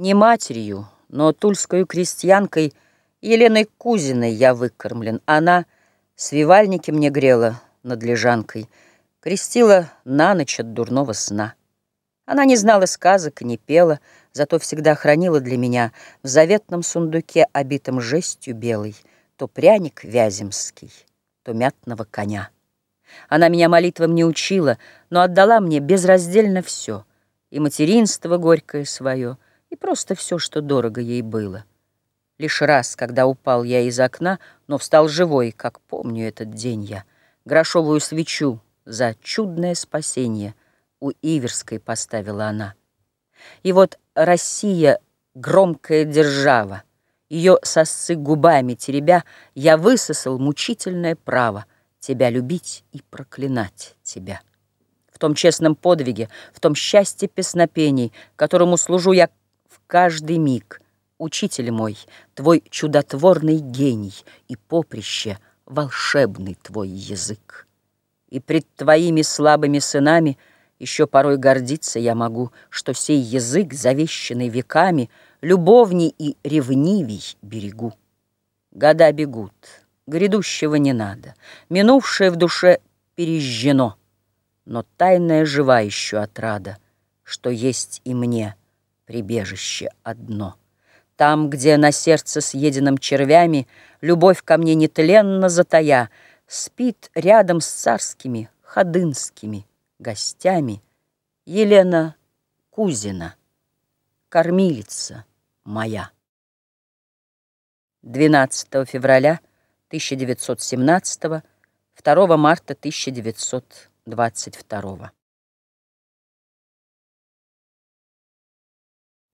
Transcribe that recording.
Не матерью, но тульской крестьянкой Еленой Кузиной я выкормлен. Она свивальники мне грела над лежанкой, Крестила на ночь от дурного сна. Она не знала сказок не пела, Зато всегда хранила для меня В заветном сундуке, обитом жестью белой, То пряник вяземский, то мятного коня. Она меня молитвам не учила, Но отдала мне безраздельно все, И материнство горькое свое — и просто все, что дорого ей было. Лишь раз, когда упал я из окна, но встал живой, как помню этот день я, грошовую свечу за чудное спасение у Иверской поставила она. И вот Россия — громкая держава, ее сосцы губами теребя, я высосал мучительное право тебя любить и проклинать тебя. В том честном подвиге, в том счастье песнопений, которому служу я каждый миг. Учитель мой, твой чудотворный гений и поприще волшебный твой язык. И пред твоими слабыми сынами еще порой гордиться я могу, что сей язык, завещанный веками, любовней и ревнивей берегу. Года бегут, грядущего не надо, минувшее в душе пережжено, но тайная жива еще отрада, что есть и мне — прибежище одно. Там, где на сердце съеденном червями Любовь ко мне нетленно затая, Спит рядом с царскими ходынскими гостями Елена Кузина, кормилица моя. 12 февраля 1917, 2 марта 1922